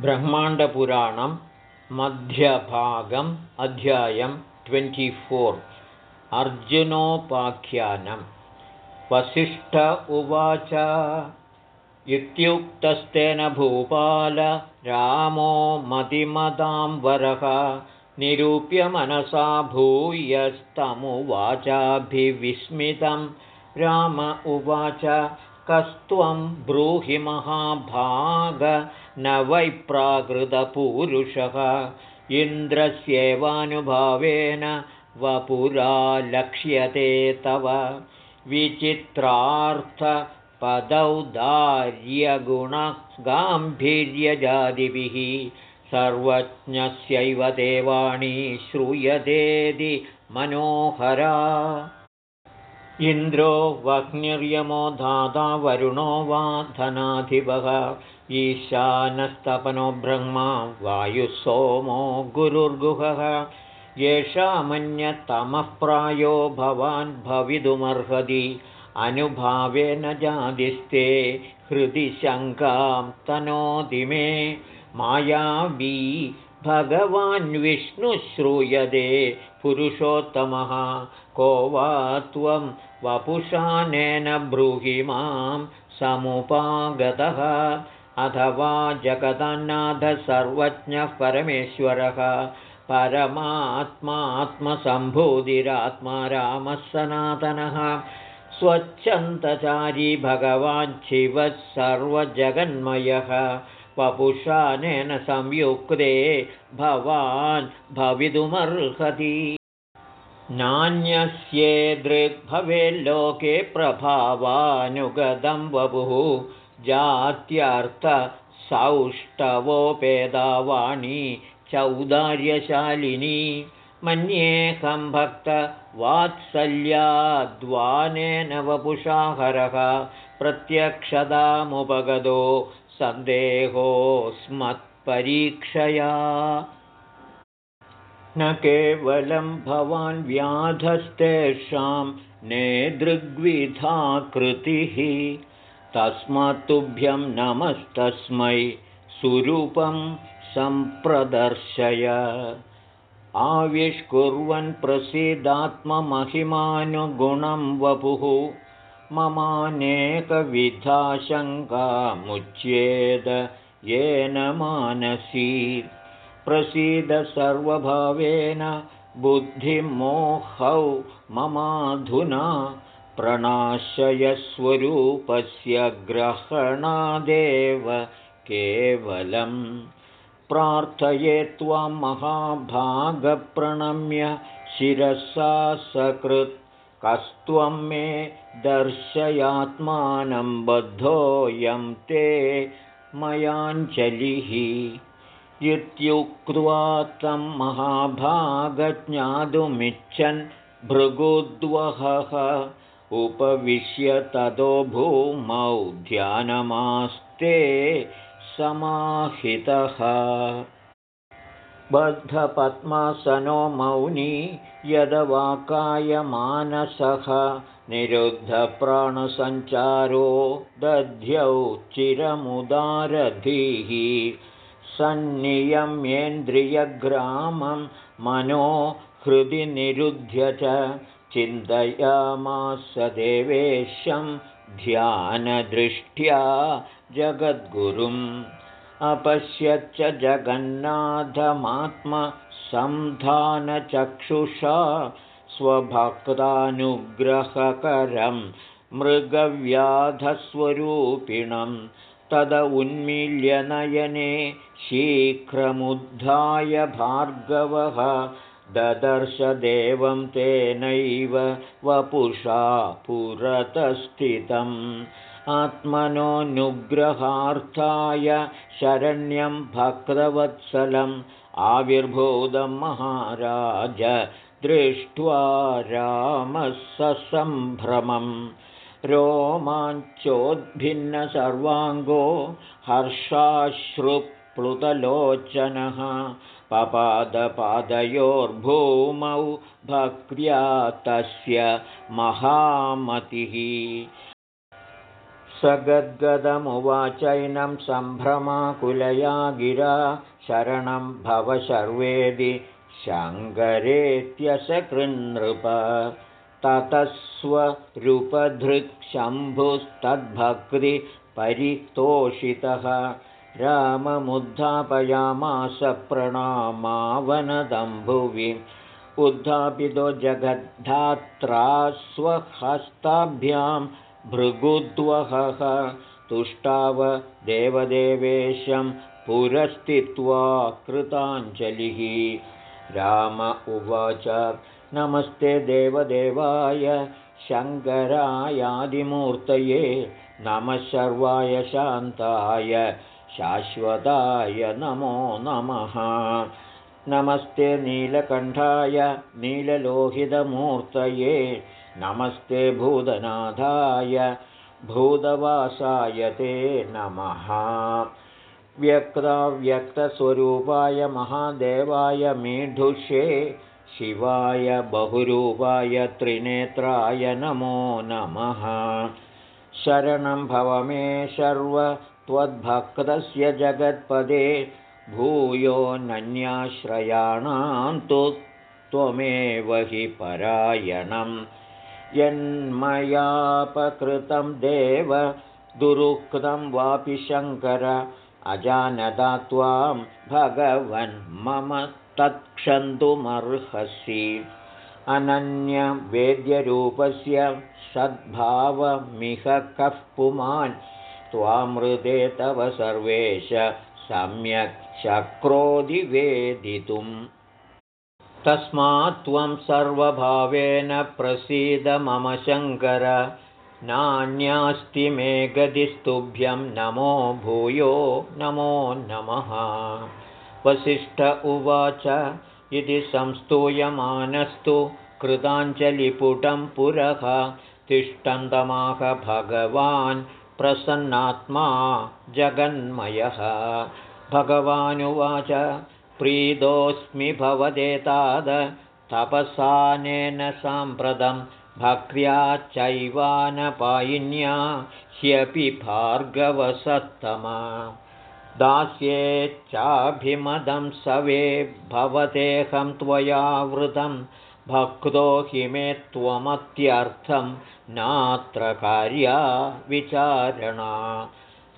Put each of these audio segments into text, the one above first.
ब्रह्माण्डपुराणं मध्यभागम् अध्यायं ट्वेण्टिफोर् अर्जुनोपाख्यानं। वसिष्ठ उवाच इत्युक्तस्तेन भूपाल रामो मतिमदां वरः निरूप्य मनसा भूयस्तमुवाचाभिविस्मितं। राम उवाच कस्त्वं ब्रूहि महाभाग न वैप्राकृतपूरुषः इन्द्रस्येवानुभावेन वपुरा लक्ष्यते तव। विचित्रार्थपदौदार्यगुणगाम्भीर्यजादिभिः सर्वज्ञस्यैव देवाणी श्रूयतेदि मनोहरा इन्द्रो वह्निर्यमो धाता वरुणो वा धनाधिपः। ईशानस्तपनो ब्रह्मा वायुः सोमो गुरुर्गुहः। येषामन्यतमः प्रायो भवान् भवितुमर्हति। अनुभावेन जातिस्ते हृदि शङ्कां तनोति मे। मायावी भगवान् विष्णुश्रूयते पुरुषोत्तमः। को वा त्वं वपुषानेन ब्रूहि मां समुपागतः। अथवा जगदन्नाथ सर्वज्ञः परमेश्वरः। परमात्मात्मसम्भूतिरात्मा रामः सनातनः स्वच्छन्तचारी भगवान् शिवः सर्वजगन्मयः वपुषानेन संयुक्ते भवान् भवितुमर्हति। नान्यस्येदृग्भवेल्लोके प्रभावानुगतं वपुः। जात्यर्थसौष्ठवोपेदावाणी चौदार्यशालिनी। मन्येऽहं भक्तवात्सल्याद्वानेन वपुषाहरः प्रत्यक्षतामुपगतो सन्देहोऽस्मत्परीक्षया। न केवलं भवान् व्याधस्तेषां नेदृग्विधाकृतिः तस्मात्तुभ्यं नमस्तस्मै सुरूपं सम्प्रदर्शय। आविष्कुर्वन् प्रसीदात्ममहिमानुगुणं वपुः ममानेकविधाशङ्कामुच्येद येन मानसी। प्रसीद सर्वभावेन बुद्धिमोहौ ममाधुना प्रणाशयस्वरूपस्य ग्रहणादेव केवलम् प्रार्थये त्वां महाभागप्रणम्य शिरसा सकृत् कस्त्वं मे दर्शयात्मानं बद्धोऽयं ते मयाञ्जलिः। इत्युक्त्वा तं महाभागज्ञातुमिच्छन् भृगुद्वहः। उपविश्य ततो भूमौ ध्यानमास्ते समाहितः बद्धपद्मासनो मौनी यदवाकायमानसः निरुद्धप्राणसञ्चारो दध्यौ चिरमुदारधीः। सन्नियम्येन्द्रियग्रामं मनो हृदि निरुध्य च चिन्तयामास देवेशं ध्यानदृष्ट्या जगद्गुरुम् अपश्यच्च जगन्नाथमात्मसन्धानचक्षुषा स्वभक्तानुग्रहकरं मृगव्याधस्वरूपिणं तद उन्मील्यनयने शीघ्रमुद्धाय भार्गवः ददर्शदेवं तेनैव वपुषा पुरतस्थितम् आत्मनोऽनुग्रहार्थाय शरण्यं भक्तवत्सलम् आविर्भूतं महाराज दृष्ट्वा रामः ससम्भ्रमम् रोमाञ्चोद्भिन्नसर्वाङ्गो हर्षाश्रुप्लुतलोचनः पपादपादयोर्भूमौ भक्र्या तस्य महामतिः सगद्गदमुवाचैनं सम्भ्रमाकुलया गिरा शरणं भव शर्वेदि शङ्करेत्यशकृन्नृप ततस्वरूपधृक्शम्भुस्तद्भक्तिपरितोषितः राममुद्धापयामास प्रणामावनदम्भुवि। उद्धापितो जगद्धात्रा स्वहस्ताभ्यां भृगुद्वहः तुष्टाव देवदेवेशं पुरस्थित्वा कृताञ्जलिः राम उवाच नमस्ते देवदेवाय शङ्करायादिमूर्तये नमः सर्वाय शान्ताय शाश्वताय नमो नमः। नमस्ते नीलकण्ठाय नीललोहितमूर्तये नमस्ते भूतनाथाय भूतवासाय ते नमः। व्यक्ताव्यक्तस्वरूपाय महादेवाय मीढुषे शिवाय बहुरूपाय त्रिनेत्राय नमो नमः। शरणं भव मे शर्व त्वद्भक्तस्य जगत्पदे भूयो नन्याश्रयाणां तु त्वमेव हि परायणं यन्मयापकृतं देव दुरुक्तं वापि शङ्कर अजानदा त्वां भगवन् मम तत्क्षन्तुमर्हसि। अनन्यवेद्यरूपस्य सद्भावमिह कः पुमान्? त्वामृते तव सर्वेश सम्यक् शक्रोधिवेदितुम् तस्मात् त्वं सर्वभावेन प्रसीद मम शङ्कर। नान्यास्ति मे गदिस्तुभ्यं नमो भूयो नमो नमः। वसिष्ठ उवाच इति संस्तूयमानस्तु कृताञ्जलिपुटं पुरः तिष्ठन्तमाह भगवान् प्रसन्नात्मा जगन्मयः। भगवानुवाच प्रीतोऽस्मि भवदेताद तपसानेन साम्प्रतं भक्र्या चैवानपायिन्या ह्यपि भार्गवसत्तमा। दास्येच्चाभिमदं सवे भवतेऽहं त्वया वृतं। भक्तो हि मे त्वमत्यर्थं नात्र कार्या विचारणा।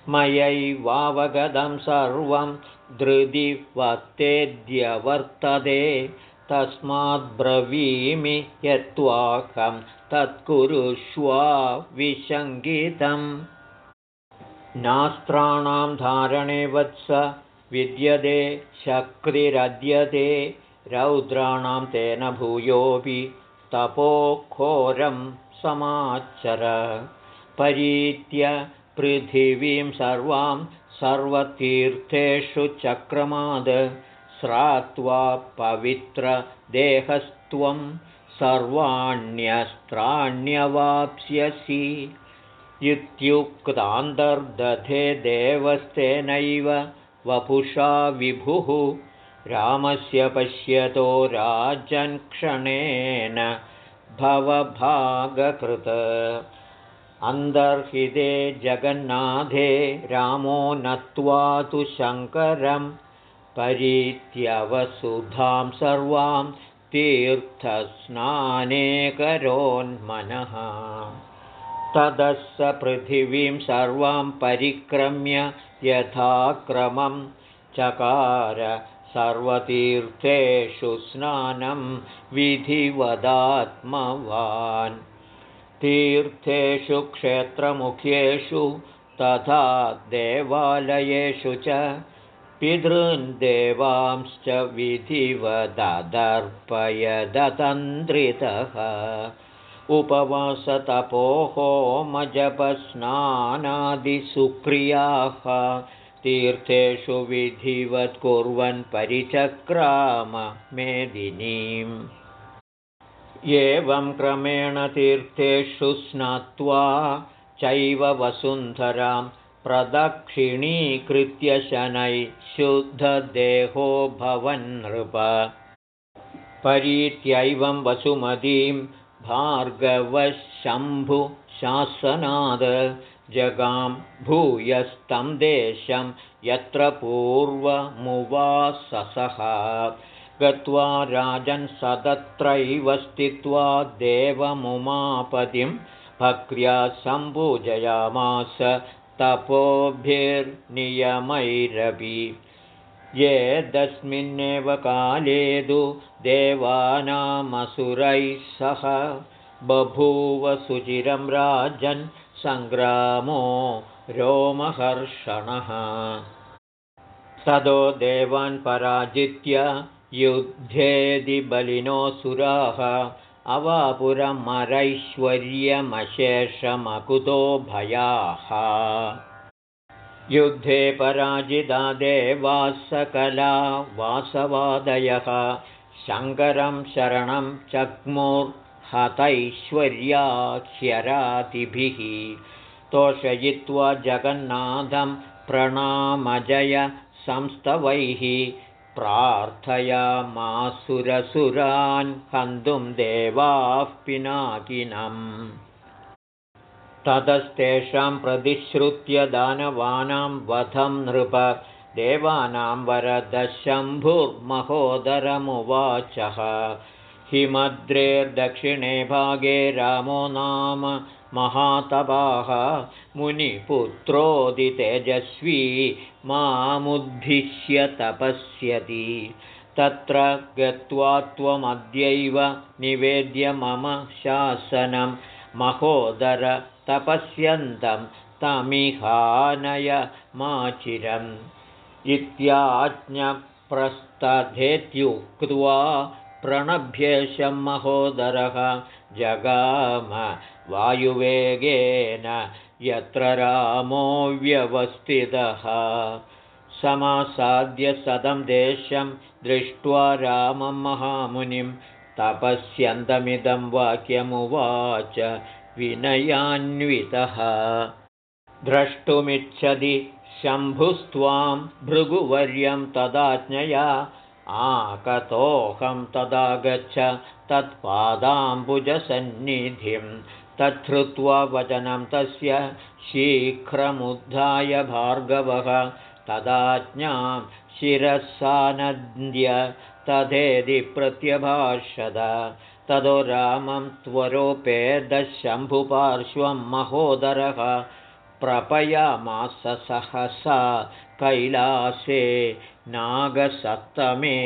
मयैवावगतं सर्वं धृदिवत्तेद्यवर्तते तस्माद्ब्रवीमि यत्त्वाकं तत्कुरुष्वा विशङ्कितम्। नास्त्राणां धारणे वत्स विद्यते शक्तिरद्यते रौद्राणां तेन भूयोऽपि तपोघोरं समाचर। परीत्य पृथिवीं सर्वां सर्वतीर्थेषु चक्रमाद श्रात्वा पवित्रदेहस्त्वं सर्वाण्यस्त्राण्यवाप्स्यसि। इत्युक्तान्तर्दधे देवस्तेनैव वपुषा विभुः। रामस्य पश्यतो राजन्क्षणेन भवभागकृत अन्तर्हिते जगन्नाथे रामो नत्वा तु शङ्करं परीत्यवसुधां सर्वां तीर्थस्नानेकरोन्मनः ततः स पृथिवीं सर्वां परिक्रम्य यथाक्रमं चकार सर्वतीर्थेषु स्नानं विधिवदात्मवान् तीर्थेषु क्षेत्रमुख्येषु तथा देवालयेषु च पितृन्देवांश्च विधिवदर्पयदतन्द्रितः उपवासतपोहोमजपस्नानादिसुक्रियाः तीर्थेषु विधिवत् कुर्वन् परिचक्राम मेदिनीम् एवं क्रमेण तीर्थेषु स्नात्वा चैव वसुन्धरां प्रदक्षिणीकृत्य शनैः शुद्धदेहो भवन्नृप। परीत्यैवं वसुमतीं भार्गवशम्भुशासनाद जगां भूयस्तं देशं यत्र पूर्वमुवाससः गत्वा राजन् सदत्रैव स्थित्वा देवमुमापतिं भक्र्या सम्पूजयामास तपोभिर्नियमैरपि। ये तस्मिन्नेव काले तु देवानामसुरैः सह बभूव सुचिरं राजन् सङ्ग्रामो रोमहर्षणः। ततो देवान् पराजित्य युद्धेदि बलिनोऽसुराः अवापुरमरैश्वर्यमशेषमकुतो भयाः। युद्धे पराजिता देवाः सकला वासवादयः। शङ्करं शरणं चक्मुर् हतैश्वर्याख्यरातिभिः तोषयित्वा जगन्नाथं प्रणामजय संस्तवैः प्रार्थयामासुरसुरान् हन्तुं देवाः पिनाकिनम् ततस्तेषां प्रतिश्रुत्य दानवानां वधं नृप। देवानां वरदशम्भुर्महोदरमुवाचः हिमद्रेर्दक्षिणे भागे रामो नाम महातपाः मुनिपुत्रोदितेजस्वी मामुद्दिश्य तपस्यति। तत्र गत्वा त्वमद्यैव निवेद्य मम शासनं। महोदर तपस्यन्तं तमिहानय माचिरम्। इत्याज्ञप्रस्तधेत्युक्त्वा प्रणभ्येशं महोदरः जगाम वायुवेगेन यत्र रामो व्यवस्थितः। समासाद्य सदं देशं दृष्ट्वा रामं महामुनिं तपस्यन्तमिदं वाक्यमुवाच विनयान्वितः। द्रष्टुमिच्छति शम्भुस्त्वां भृगुवर्यं तदाज्ञया आकतोऽहं तदा गच्छ तत्पादाम्बुजसन्निधिं। तच्छ्रुत्वा वचनं तस्य शीघ्रमुद्धाय भार्गवः तदाज्ञां शिरसानन्द्य तथेदि प्रत्यभाषद। ततो रामं त्वरोपेदशम्भुपार्श्वं महोदरः प्रपयामास सहसा कैलासे नागसप्तमे।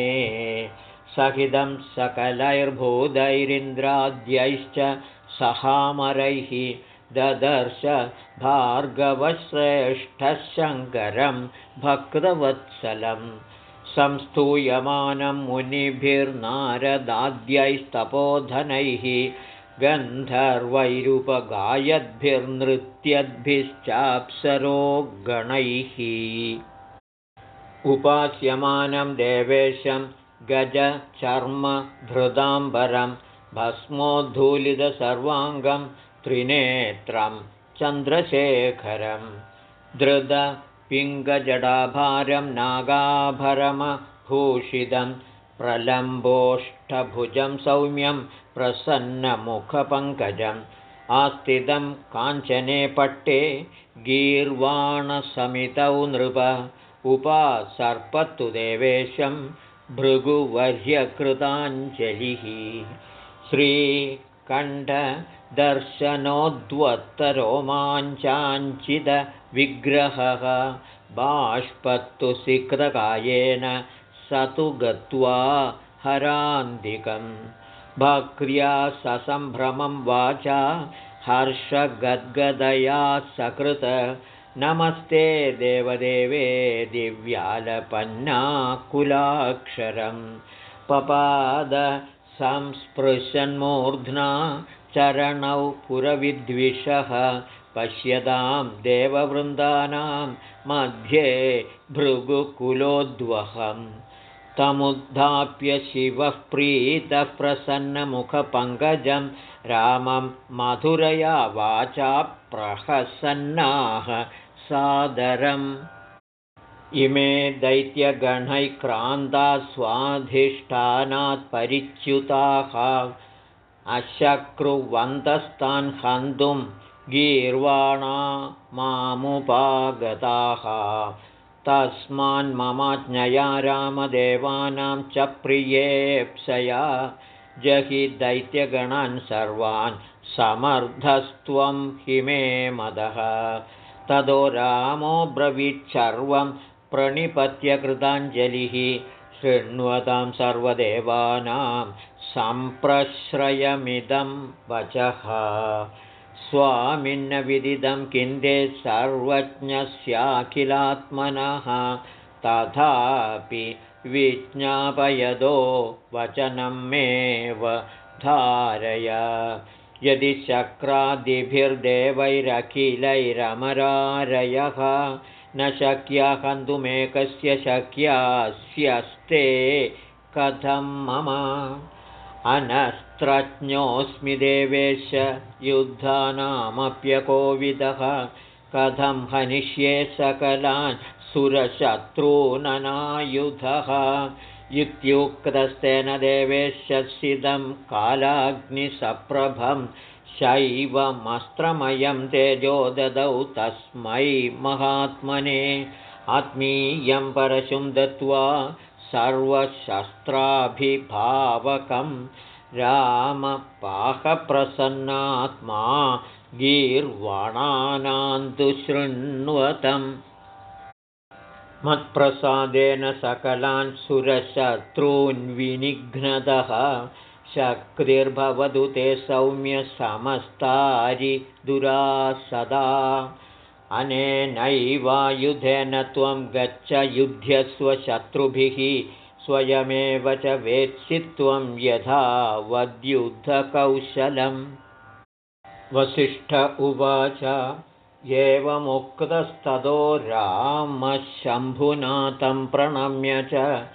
सहितं सकलैर्भूतैरिन्द्राद्यैश्च सहामरैः ददर्श भार्गवश्रेष्ठः शङ्करं भक्तवत्सलं। संस्तूयमानं मुनिभिर्नारदाद्यैस्तपोधनैः गन्धर्वैरुपगायद्भिर्नृत्यद्भिश्चाप्सरो गणैः उपास्यमानं देवेशं गजचर्मधृदाम्बरं भस्मोद्धूलितसर्वाङ्गं त्रिनेत्रं चन्द्रशेखरं धृतपिङ्गजडाभारं नागाभरमभूषितं प्रलम्बोष्ठभुजं सौम्यं प्रसन्नमुखपङ्कजम् आस्थितं काञ्चने पट्टे गीर्वाणसमितौ नृप उपासर्पत्तु देवेशं भृगुवर्ह्यकृताञ्जलिः। श्रीकण्ठदर्शनोद्वत्तरोमाञ्चाञ्चिदविग्रहः बाष्पत्तु सिक्रकायेन स तु गत्वा हरान्तिकं भक्र्या ससम्भ्रमं वाचा हर्षगद्गदया सकृत नमस्ते देवदेवे दिव्यालपन्नाकुलाक्षरं पपाद संस्पृशन्मूर्ध्ना चरणौ पुरविद्विषः। पश्यतां देववृन्दानां मध्ये भृगुकुलोद्वहम्। तमुद्धाप्य शिवः प्रीतः प्रसन्नमुखपङ्कजं रामं मधुरया वाचा प्रहसन्नाः सादरम्। इमे दैत्यगणैक्रान्तास्वाधिष्ठानात् परिच्युताः। अशक्रुवन्तस्तान् हन्तुं गीर्वाणा मामुपागताः। तस्मान्ममाज्ञया रामदेवानां च प्रियेप्सया जहि दैत्यगणान् सर्वान् समर्थस्त्वं हि मे मदः ततो रामो ब्रवीच्छर्वं प्रणिपत्यकृताञ्जलिः शृण्वतां सर्वदेवानां सम्प्रश्रयमिदं वचः। स्वामिन्न विदिदं किन्दे सर्वज्ञस्याखिलात्मनः तथापि विज्ञापयदो वचनं मेव धारय यदि शक्रादिभिर्देवैरखिलैरमरारयः न शक्या हन्तुमेकस्य शक्यास्यस्ते कथं मम? अनस्त्रज्ञोऽस्मि देवेश युद्धानामप्यकोविदः कथं हनिष्ये सकलान् सुरशत्रूननायुधः इत्युक्तस्तेन देवेशसिदं कालाग्निसप्रभं शैवमस्त्रमयं तेजो ददौ तस्मै महात्मने आत्मीयं परशुं दत्त्वा सर्वशस्त्राभिभावकं रामपाहप्रसन्नात्मा गीर्वाणानान्तु शृण्वतम् मत्प्रसादेन सकलान् सुरशत्रून्विनिघ्नतः शक्तिर्भवतु ते सौम्यसमस्तारि दुरासदा। अनेनैवायुधेन त्वं गच्छ युध्यस्वशत्रुभिः स्वयमेव च वेत्सि त्वं यथा वद्युद्धकौशलम्। वसिष्ठ उवाच एवमुक्तस्ततो रामशम्भुनाथं प्रणम्य च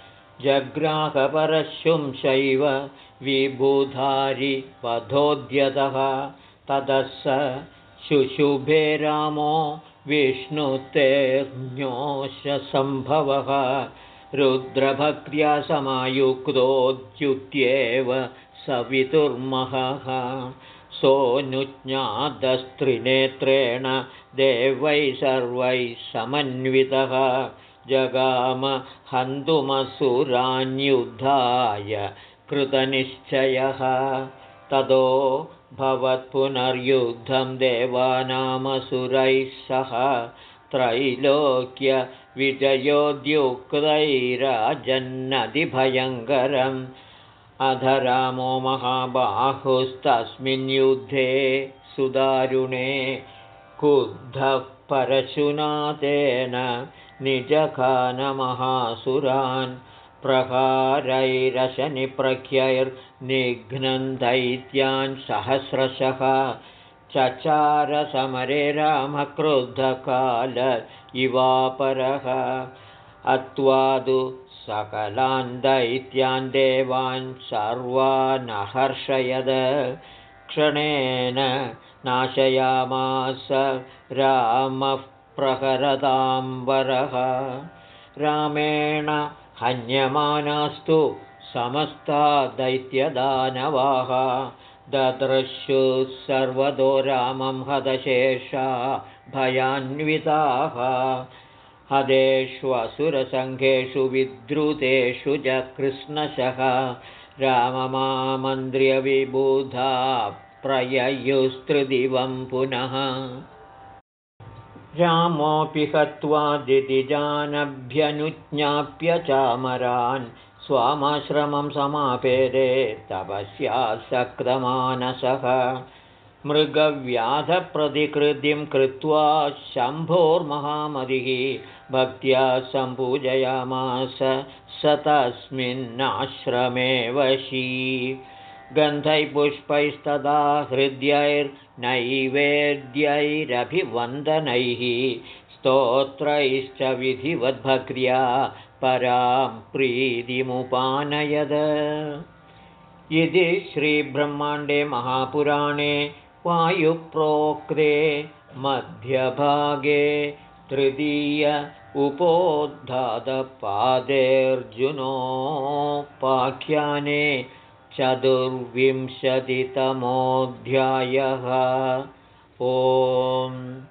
जग्राहपरशुंशैव विबुधारि वधोद्यतः ततः स शुशुभे रामो विष्णुतेऽज्ञोशसम्भवः रुद्रभक्त्या समायुक्तोद्युत्येव सवितुर्महः। सोऽनुज्ञातस्त्रिनेत्रेण देवैः सर्वैः समन्वितः। जगाम हन्तुमसुरान्युद्धाय कृतनिश्चयः। ततो भवत्पुनर्युद्धं देवानामसुरैः सह त्रैलोक्यविजयोद्युक्तैराजन्नदिभयङ्करम् अधरामो महाबाहुस्तस्मिन् युद्धे सुदारुणे क्रुद्धः परशुनाथेन निजखानमहासुरान् प्रहारैरशनिप्रख्यैर्निघ्नन् सहस्रशः। चचारसमरे रामक्रुद्धकाल इवापरः अत्वादु सकलान् दैत्यान् देवान् सर्वानहर्षयद क्षणेन नाशयामास रामः प्रहरदाम्बरः रामेण हन्यमानास्तु समस्ता दैत्यदानवाः। ददृशुः सर्वतो रामं हदशेषा भयान्विताः। हदेष्वसुरसङ्घेषु विद्रुतेषु च कृष्णशः। राममामन्त्र्यविबुधा प्रययुस्त्रिदिवं पुनः। रामोऽपि हत्वा दिदिजानभ्यनुज्ञाप्य चामरान् स्वामाश्रमं समापेदे तपस्यासक्तमानसः मृगव्याधप्रतिकृतिं कृत्वा शम्भोर्महामतिः भक्त्या सम्पूजयामास स तस्मिन्नाश्रमे वशी गन्धैपुष्पैस्तदा हृद्यैर्नैवेद्यैरभिवन्दनैः स्तोत्रैश्च विधिवद्भक्र्या परां प्रीतिमुपानयद। इति श्रीब्रह्माण्डे महापुराणे वायुप्रोक्ते मध्यभागे तृतीय उपोद्धातपादेऽर्जुनोपाख्याने चतुर्विंशतितमोऽध्यायः। ॐ